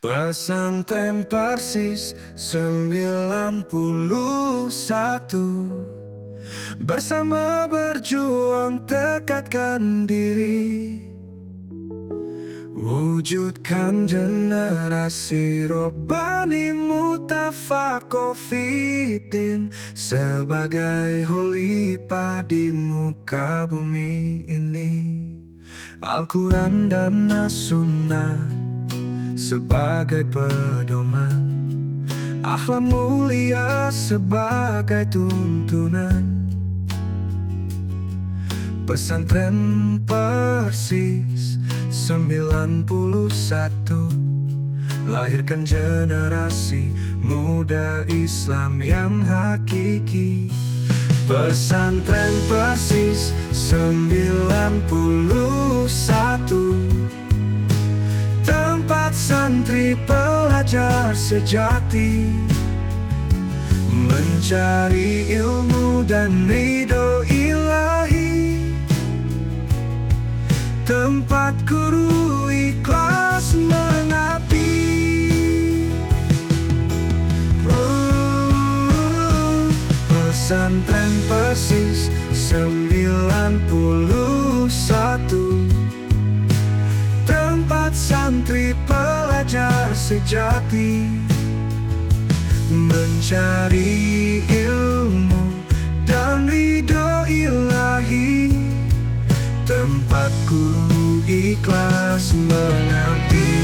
Pesantren Persis 91 Bersama berjuang tekadkan diri. Wujudkan generasi Robani Mutafakofidin Sebagai holipah di muka bumi ini. Al-Quran dan As-Sunnah sebagai pedoman. Akhlak mulia sebagai tuntunan. Pesantren Persis 91 Lahirkan generasi muda Islam yang hakiki. Pesantren Persis 91 santri pelajar sejati Mencari ilmu dan ridho ilahi. Tempat guru ikhlas mengabdi oh, Pesantren persis 91 sejati Mencari ilmu dan ridho ilahi. Tempat guru ikhlas mengabdi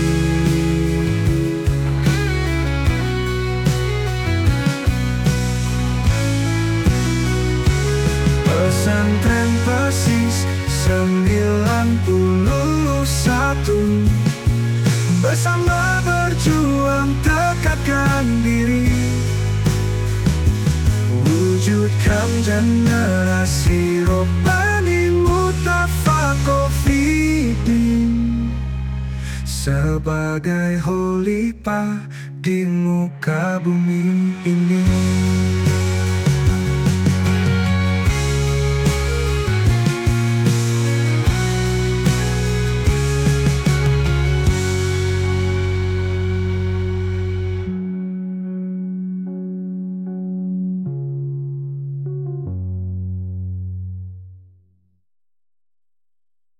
Pesantren Persis 91 tekadkan diri. Wujudkan generasi Robani Mutafakofidin Sebagai holipah di muka bumi ini